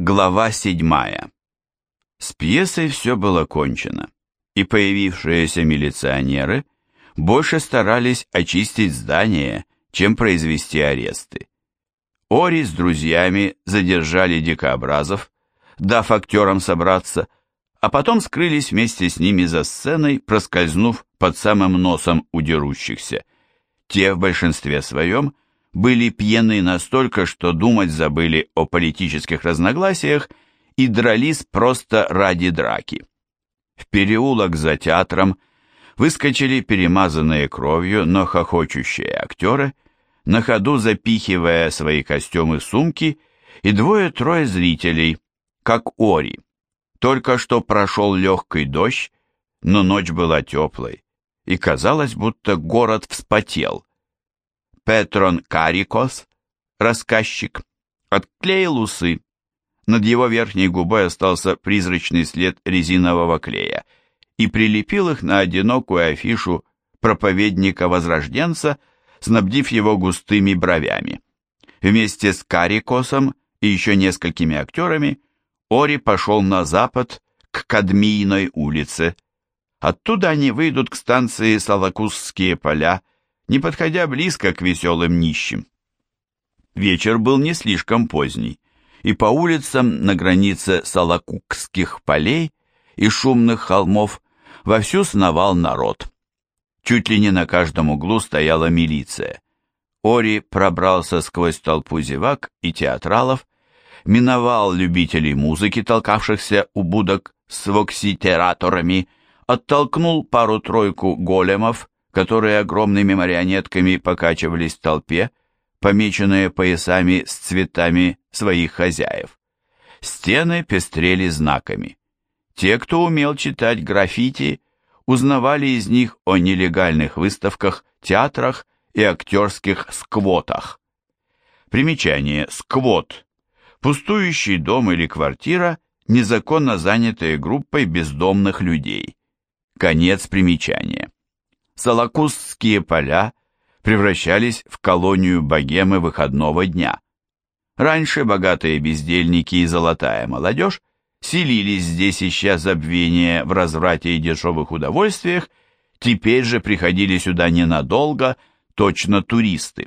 Глава седьмая. С пьесой все было кончено, и появившиеся милиционеры больше старались очистить здание, чем произвести аресты. Ори с друзьями задержали дикообразов, дав актерам собраться, а потом скрылись вместе с ними за сценой, проскользнув под самым носом у дерущихся. Те в большинстве своем – были пьяны настолько, что думать забыли о политических разногласиях и дрались просто ради драки. В переулок за театром выскочили перемазанные кровью, но хохочущие актеры, на ходу запихивая свои костюмы в сумки, и двое-трое зрителей, как Ори. Только что прошел легкий дождь, но ночь была теплой, и казалось, будто город вспотел. Петрон Карикос, рассказчик, отклеил усы. Над его верхней губой остался призрачный след резинового клея и прилепил их на одинокую афишу проповедника-возрожденца, снабдив его густыми бровями. Вместе с Карикосом и еще несколькими актерами Ори пошел на запад к Кадмийной улице. Оттуда они выйдут к станции Салакузские поля не подходя близко к веселым нищим. Вечер был не слишком поздний, и по улицам на границе Салакукских полей и шумных холмов вовсю сновал народ. Чуть ли не на каждом углу стояла милиция. Ори пробрался сквозь толпу зевак и театралов, миновал любителей музыки, толкавшихся у будок с вокситераторами, оттолкнул пару-тройку големов, которые огромными марионетками покачивались в толпе, помеченные поясами с цветами своих хозяев. Стены пестрели знаками. Те, кто умел читать граффити, узнавали из них о нелегальных выставках, театрах и актерских сквотах. Примечание «сквот» – пустующий дом или квартира, незаконно занятые группой бездомных людей. Конец примечания. Солокустские поля превращались в колонию богемы выходного дня. Раньше богатые бездельники и золотая молодежь селились здесь, ища забвения в разврате и дешевых удовольствиях, теперь же приходили сюда ненадолго, точно туристы.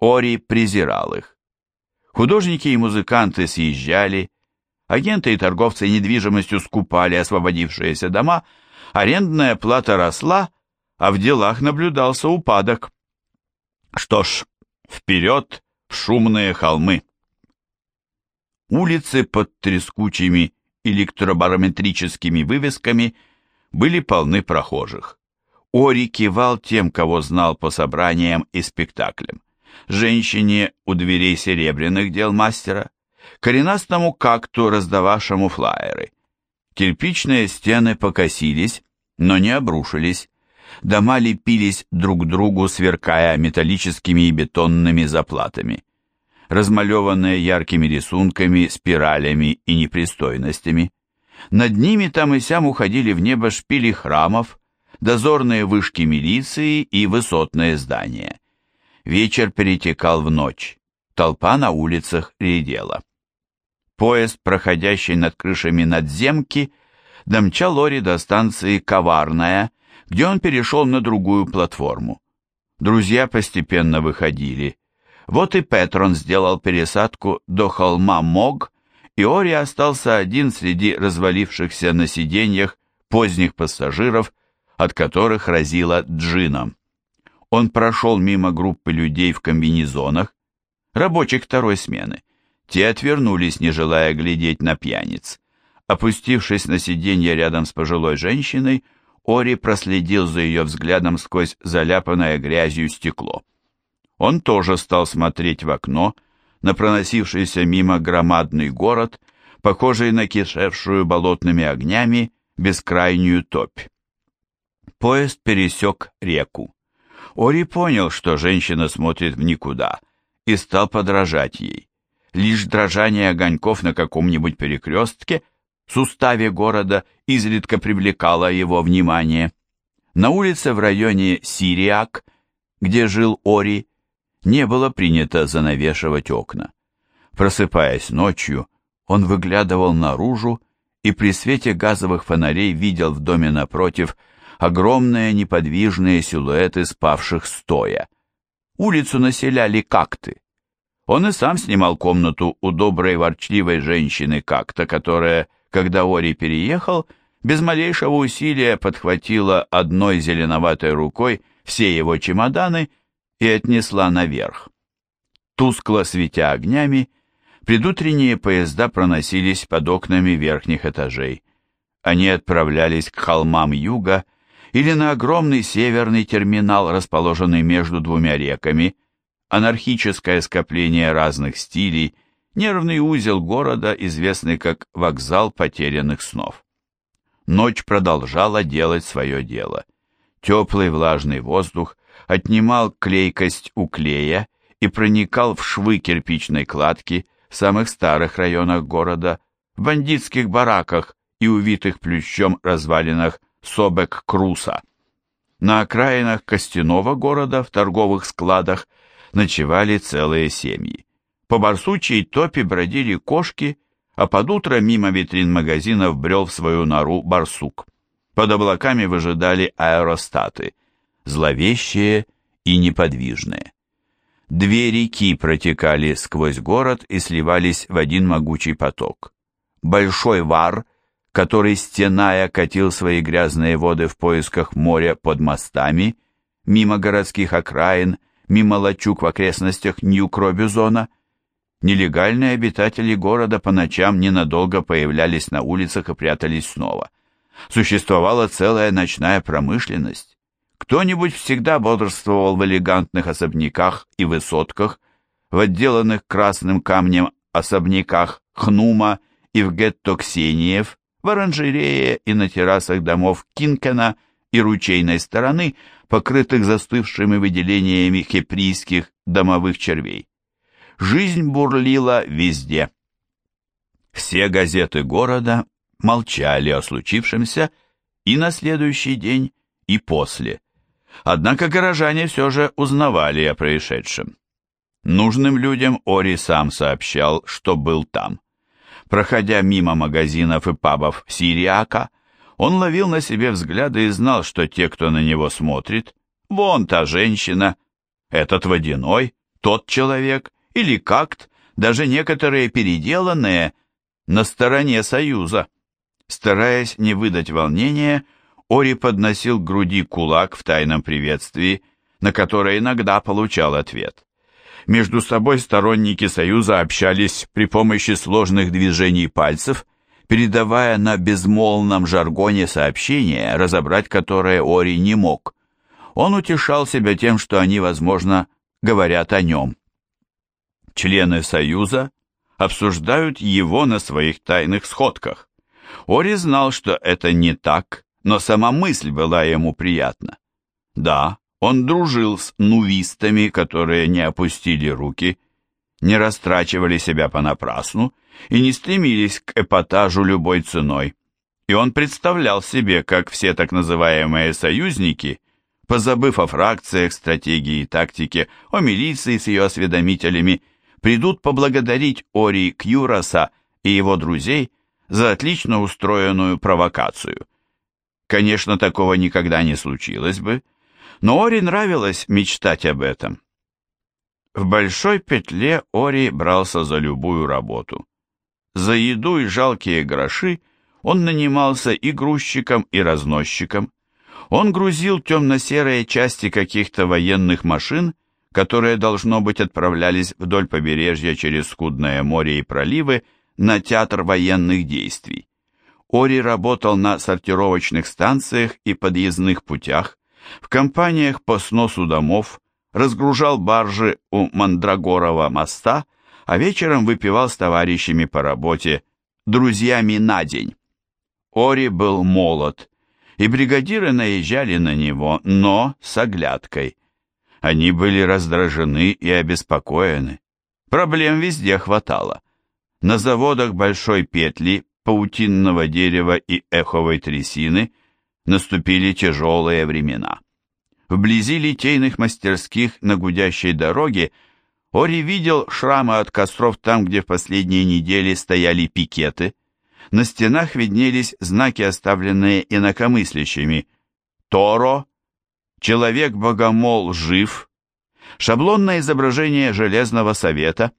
Ори презирал их. Художники и музыканты съезжали, агенты и торговцы недвижимостью скупали освободившиеся дома, арендная плата росла, а в делах наблюдался упадок. Что ж, вперед в шумные холмы. Улицы под трескучими электробарометрическими вывесками были полны прохожих. Ори кивал тем, кого знал по собраниям и спектаклям. Женщине у дверей серебряных дел мастера, коренастому какту, раздававшему флаеры. Кирпичные стены покосились, но не обрушились, Дома лепились друг к другу, сверкая металлическими и бетонными заплатами. Размалеванные яркими рисунками, спиралями и непристойностями. Над ними там и сям уходили в небо шпили храмов, дозорные вышки милиции и высотные здания. Вечер перетекал в ночь. Толпа на улицах редела. Поезд, проходящий над крышами надземки, домчал Лори до станции Коварная, где он перешел на другую платформу. Друзья постепенно выходили. Вот и Петрон сделал пересадку до холма Мог, и Ори остался один среди развалившихся на сиденьях поздних пассажиров, от которых разило джином. Он прошел мимо группы людей в комбинезонах, рабочих второй смены. Те отвернулись, не желая глядеть на пьяниц. Опустившись на сиденье рядом с пожилой женщиной, Ори проследил за ее взглядом сквозь заляпанное грязью стекло. Он тоже стал смотреть в окно на проносившийся мимо громадный город, похожий на кишевшую болотными огнями бескрайнюю топь. Поезд пересек реку. Ори понял, что женщина смотрит в никуда, и стал подражать ей. Лишь дрожание огоньков на каком-нибудь перекрестке – суставе города изредка привлекало его внимание. На улице в районе Сириак, где жил Ори, не было принято занавешивать окна. Просыпаясь ночью, Он выглядывал наружу и при свете газовых фонарей видел в доме напротив огромные неподвижные силуэты спавших стоя. Улицу населяли какты. Он и сам снимал комнату у доброй ворчливой женщины как-то, которая, когда Ори переехал, без малейшего усилия подхватила одной зеленоватой рукой все его чемоданы и отнесла наверх. Тускло светя огнями, предутренние поезда проносились под окнами верхних этажей. Они отправлялись к холмам юга или на огромный северный терминал, расположенный между двумя реками – анархическое скопление разных стилей, нервный узел города, известный как вокзал потерянных снов. Ночь продолжала делать свое дело. Теплый влажный воздух отнимал клейкость у клея и проникал в швы кирпичной кладки в самых старых районах города, в бандитских бараках и увитых плющом развалинах Собек-Круса. На окраинах костяного города в торговых складах ночевали целые семьи. По барсучьей топе бродили кошки, а под утро мимо витрин магазинов брел в свою нору барсук. Под облаками выжидали аэростаты, зловещие и неподвижные. Две реки протекали сквозь город и сливались в один могучий поток. Большой вар, который, стеная, катил свои грязные воды в поисках моря под мостами, мимо городских окраин, мимо лачуг в окрестностях Нью-Кробюзона. Нелегальные обитатели города по ночам ненадолго появлялись на улицах и прятались снова. Существовала целая ночная промышленность. Кто-нибудь всегда бодрствовал в элегантных особняках и высотках, в отделанных красным камнем особняках Хнума и в гетто Ксениев, в оранжерее и на террасах домов Кинкена и ручейной стороны – покрытых застывшими выделениями хеприйских домовых червей. Жизнь бурлила везде. Все газеты города молчали о случившемся и на следующий день, и после. Однако горожане все же узнавали о происшедшем. Нужным людям Ори сам сообщал, что был там. Проходя мимо магазинов и пабов Сириака, он ловил на себе взгляды и знал, что те, кто на него смотрит, вон та женщина, этот водяной, тот человек или какт, даже некоторые переделанные, на стороне Союза. Стараясь не выдать волнения, Ори подносил к груди кулак в тайном приветствии, на которое иногда получал ответ. Между собой сторонники Союза общались при помощи сложных движений пальцев – передавая на безмолвном жаргоне сообщения, разобрать которые Ори не мог. Он утешал себя тем, что они, возможно, говорят о нем. Члены Союза обсуждают его на своих тайных сходках. Ори знал, что это не так, но сама мысль была ему приятна. Да, он дружил с нувистами, которые не опустили руки, не растрачивали себя понапрасну и не стремились к эпатажу любой ценой. И он представлял себе, как все так называемые «союзники», позабыв о фракциях, стратегии и тактике, о милиции с ее осведомителями, придут поблагодарить Ори Кьюраса и его друзей за отлично устроенную провокацию. Конечно, такого никогда не случилось бы, но Ори нравилось мечтать об этом. В большой петле Ори брался за любую работу. За еду и жалкие гроши он нанимался и грузчиком, и разносчиком. Он грузил темно-серые части каких-то военных машин, которые, должно быть, отправлялись вдоль побережья через скудное море и проливы на театр военных действий. Ори работал на сортировочных станциях и подъездных путях, в компаниях по сносу домов, разгружал баржи у Мандрагорова моста, а вечером выпивал с товарищами по работе, друзьями на день. Ори был молод, и бригадиры наезжали на него, но с оглядкой. Они были раздражены и обеспокоены. Проблем везде хватало. На заводах Большой Петли, паутинного дерева и эховой трясины наступили тяжелые времена. Вблизи литейных мастерских на гудящей дороге Ори видел шрамы от костров там, где в последние недели стояли пикеты. На стенах виднелись знаки, оставленные инакомыслящими. Торо, Человек-богомол жив, шаблонное изображение Железного Совета,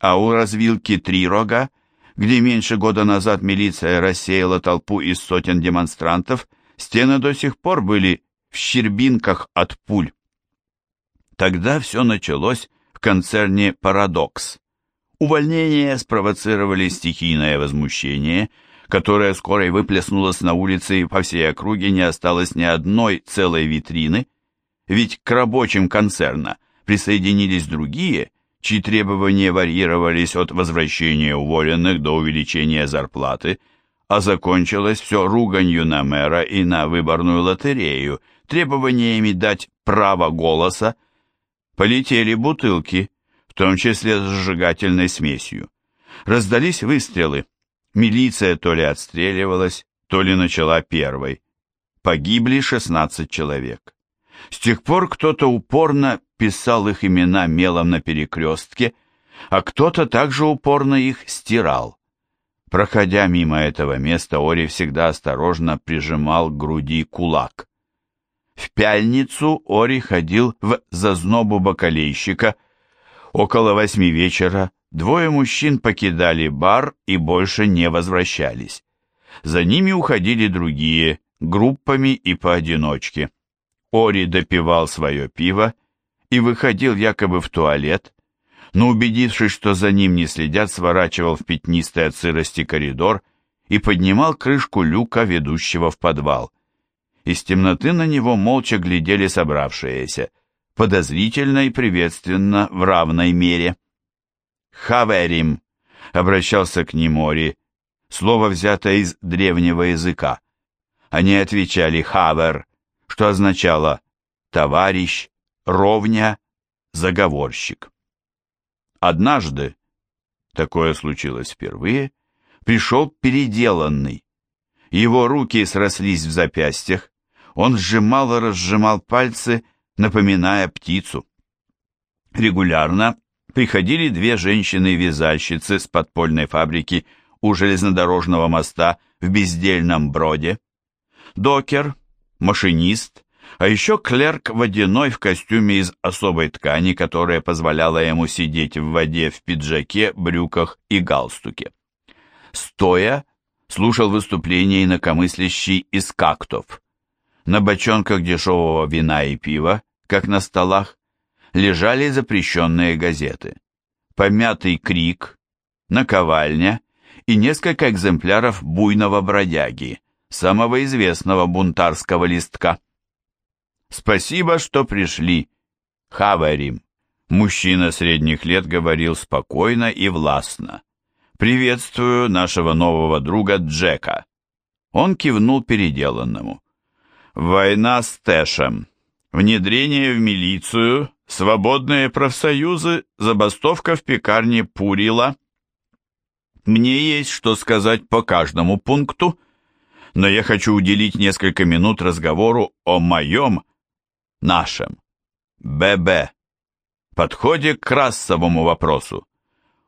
а у развилки Три Рога, где меньше года назад милиция рассеяла толпу из сотен демонстрантов, стены до сих пор были в щербинках от пуль. Тогда все началось в концерне «Парадокс». Увольнения спровоцировали стихийное возмущение, которое скоро и выплеснулось на улице, и по всей округе не осталось ни одной целой витрины, ведь к рабочим концерна присоединились другие, чьи требования варьировались от возвращения уволенных до увеличения зарплаты, а закончилось все руганью на мэра и на выборную лотерею, требованиями дать право голоса, полетели бутылки, в том числе с сжигательной смесью. Раздались выстрелы. Милиция то ли отстреливалась, то ли начала первой. Погибли 16 человек. С тех пор кто-то упорно писал их имена мелом на перекрестке, а кто-то также упорно их стирал. Проходя мимо этого места, Ори всегда осторожно прижимал к груди кулак. В пяльницу Ори ходил в зазнобу бакалейщика. Около восьми вечера двое мужчин покидали бар и больше не возвращались. За ними уходили другие, группами и поодиночке. Ори допивал свое пиво и выходил якобы в туалет, но убедившись, что за ним не следят, сворачивал в пятнистый от сырости коридор и поднимал крышку люка, ведущего в подвал. Из темноты на него молча глядели собравшиеся, подозрительно и приветственно в равной мере. «Хаверим», — обращался к ним Ори, слово взято из древнего языка. Они отвечали «хавер», что означало «товарищ», «ровня», «заговорщик». Однажды, такое случилось впервые, пришел переделанный. Его руки срослись в запястьях, он сжимал и разжимал пальцы, напоминая птицу. Регулярно приходили две женщины-вязальщицы с подпольной фабрики у железнодорожного моста в бездельном броде. Докер, машинист, а еще клерк водяной в костюме из особой ткани, которая позволяла ему сидеть в воде в пиджаке, брюках и галстуке. Стоя, слушал выступления инакомыслящий из кактов. На бочонках дешевого вина и пива, как на столах, лежали запрещенные газеты. Помятый крик, наковальня и несколько экземпляров буйного бродяги, самого известного бунтарского листка. «Спасибо, что пришли, Хаварим», мужчина средних лет говорил спокойно и властно. «Приветствую нашего нового друга Джека». Он кивнул переделанному. Война с Тэшем. Внедрение в милицию, свободные профсоюзы, забастовка в пекарне Пурила. Мне есть что сказать по каждому пункту, но я хочу уделить несколько минут разговору о моем, нашем, ББ, подходе к расовому вопросу.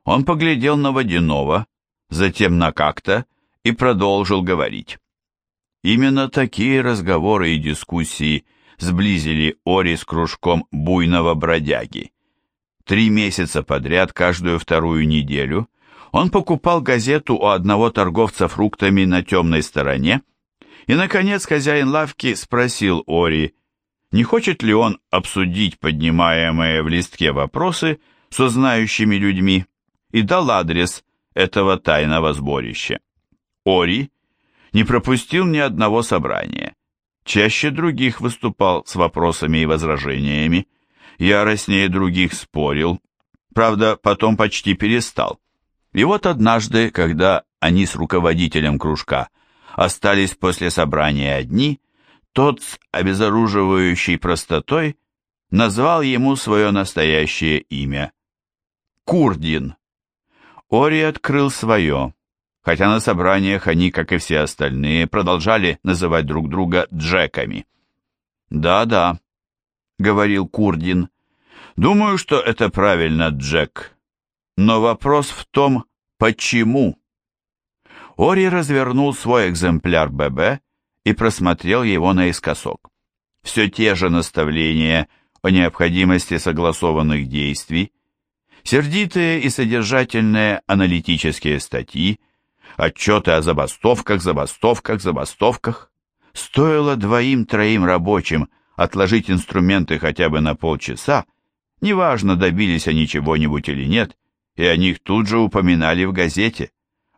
Он поглядел на Водянова, затем на как-то и продолжил говорить. Именно такие разговоры и дискуссии сблизили Ори с кружком буйного бродяги. Три месяца подряд, каждую вторую неделю, он покупал газету у одного торговца фруктами на темной стороне, и, наконец, хозяин лавки спросил Ори, не хочет ли он обсудить поднимаемые в листке вопросы со знающими людьми, и дал адрес этого тайного сборища. Ори не пропустил ни одного собрания. Чаще других выступал с вопросами и возражениями, яростнее других спорил, правда, потом почти перестал. И вот однажды, когда они с руководителем кружка остались после собрания одни, тот с обезоруживающей простотой назвал ему свое настоящее имя – Курдин. Ори открыл свое, хотя на собраниях они, как и все остальные, продолжали называть друг друга Джеками. «Да-да», — говорил Курдин, — Думаю, что это правильно, Джек. Но вопрос в том, почему. Ори развернул свой экземпляр ББ и просмотрел его наискосок. Все те же наставления о необходимости согласованных действий, сердитые и содержательные аналитические статьи, отчеты о забастовках, забастовках, забастовках. Стоило двоим-троим рабочим отложить инструменты хотя бы на полчаса, неважно, добились они чего-нибудь или нет, и о них тут же упоминали в газете.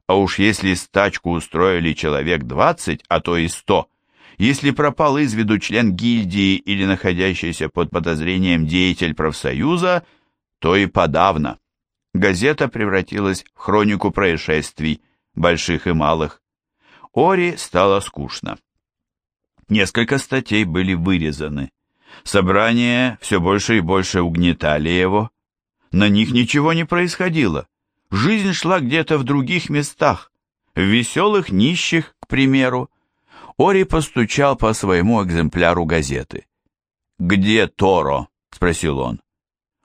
А уж если стачку устроили человек двадцать, а то и сто, если пропал из виду член гильдии или находящийся под подозрением деятель профсоюза, то и подавно. Газета превратилась в хронику происшествий, больших и малых. Ори стало скучно. Несколько статей были вырезаны. Собрания все больше и больше угнетали его. На них ничего не происходило. Жизнь шла где-то в других местах, в веселых нищих, к примеру, Ори постучал по своему экземпляру газеты. «Где Торо?» — спросил он.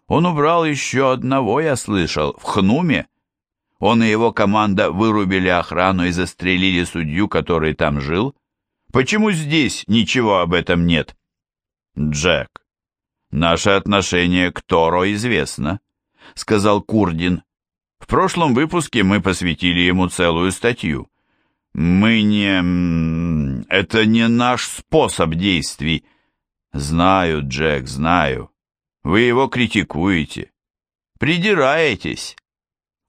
«Он убрал еще одного, я слышал, в Хнуме. Он и его команда вырубили охрану и застрелили судью, который там жил. Почему здесь ничего об этом нет?» «Джек, наше отношение к Торо известно», — сказал Курдин. «В прошлом выпуске мы посвятили ему целую статью. Мы не... Это не наш способ действий. Знаю, Джек, знаю. Вы его критикуете. Придираетесь.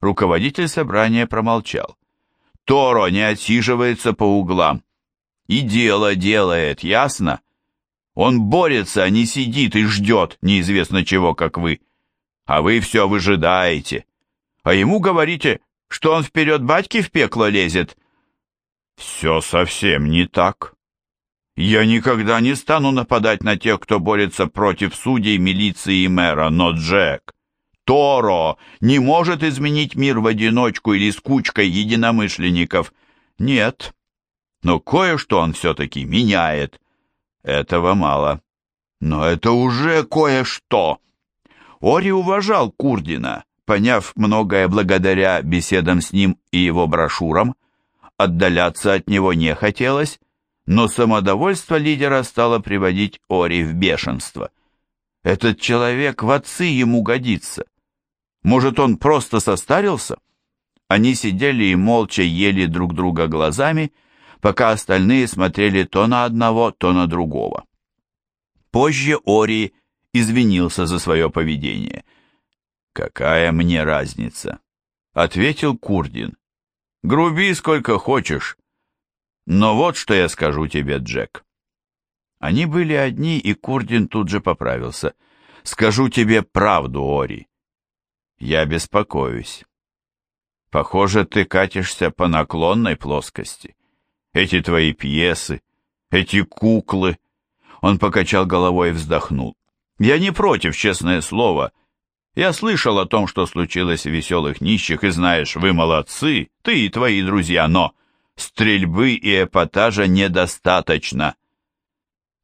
Руководитель собрания промолчал. Торо не отсиживается по углам. И дело делает, ясно? Он борется, а не сидит и ждет неизвестно чего, как вы. А вы все выжидаете. А ему говорите, что он вперед батьки в пекло лезет, все совсем не так. Я никогда не стану нападать на тех, кто борется против судей, милиции и мэра, но Джек, Торо не может изменить мир в одиночку или с кучкой единомышленников. Нет, но кое-что он все-таки меняет. Этого мало. Но это уже кое-что. Ори уважал Курдина, поняв многое благодаря беседам с ним и его брошюрам, Отдаляться от него не хотелось, но самодовольство лидера стало приводить Ори в бешенство. Этот человек в отцы ему годится. Может, он просто состарился? Они сидели и молча ели друг друга глазами, пока остальные смотрели то на одного, то на другого. Позже Ори извинился за свое поведение. «Какая мне разница?» — ответил Курдин. Груби сколько хочешь. Но вот что я скажу тебе, Джек. Они были одни, и Курдин тут же поправился. Скажу тебе правду, Ори. Я беспокоюсь. Похоже, ты катишься по наклонной плоскости. Эти твои пьесы, эти куклы. Он покачал головой и вздохнул. Я не против, честное слово, — я слышал о том, что случилось в веселых нищих, и знаешь, вы молодцы, ты и твои друзья, но стрельбы и эпатажа недостаточно.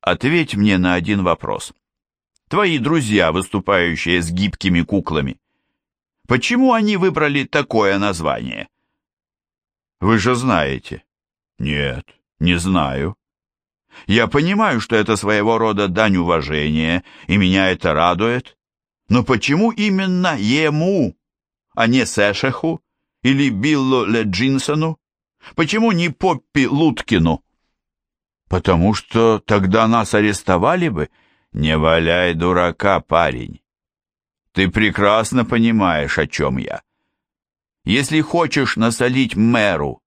Ответь мне на один вопрос. Твои друзья, выступающие с гибкими куклами, почему они выбрали такое название? Вы же знаете. Нет, не знаю. Я понимаю, что это своего рода дань уважения, и меня это радует. Но почему именно ему, а не Сэшеху или Биллу Леджинсону? Почему не Поппи Луткину? Потому что тогда нас арестовали бы. Не валяй дурака, парень. Ты прекрасно понимаешь, о чем я. Если хочешь насолить мэру,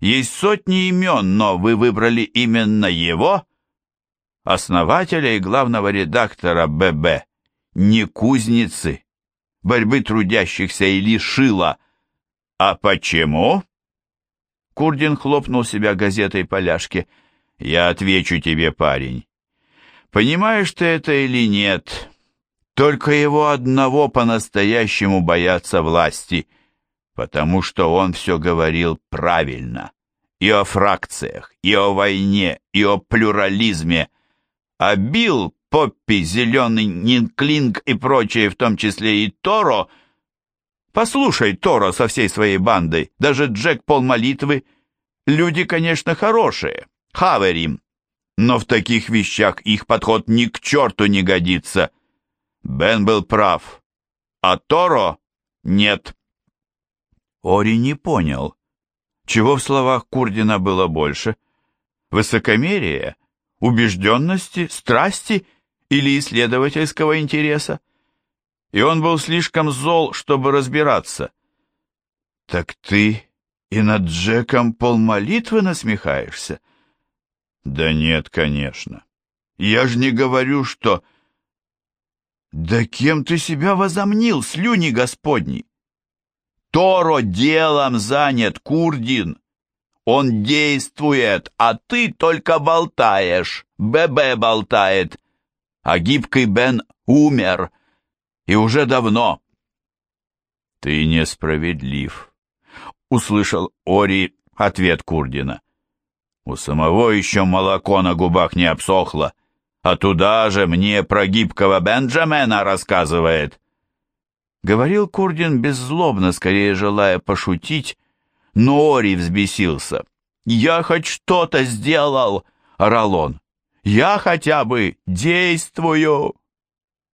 есть сотни имен, но вы выбрали именно его, основателя и главного редактора ББ не кузницы, борьбы трудящихся или шила. А почему? Курдин хлопнул себя газетой поляшки. Я отвечу тебе, парень. Понимаешь ты это или нет? Только его одного по-настоящему боятся власти, потому что он все говорил правильно. И о фракциях, и о войне, и о плюрализме. А Билл Поппи, Зеленый, Нинклинг и прочие, в том числе и Торо. Послушай Торо со всей своей бандой, даже Джек Пол Молитвы. Люди, конечно, хорошие, хаверим, но в таких вещах их подход ни к черту не годится. Бен был прав, а Торо нет. Ори не понял, чего в словах Курдина было больше. Высокомерие, убежденности, страсти или исследовательского интереса? И он был слишком зол, чтобы разбираться. «Так ты и над Джеком полмолитвы насмехаешься?» Да нет, конечно. Я же не говорю, что... Да кем ты себя возомнил, слюни господни? Торо делом занят, Курдин. Он действует, а ты только болтаешь. ББ болтает. А гибкий Бен умер. И уже давно. Ты несправедлив. Услышал Ори ответ Курдина. У самого еще молоко на губах не обсохло, а туда же мне про гибкого Бенджамена рассказывает. Говорил Курдин беззлобно, скорее желая пошутить, но Ори взбесился. «Я хоть что-то сделал!» — орал он. «Я хотя бы действую!»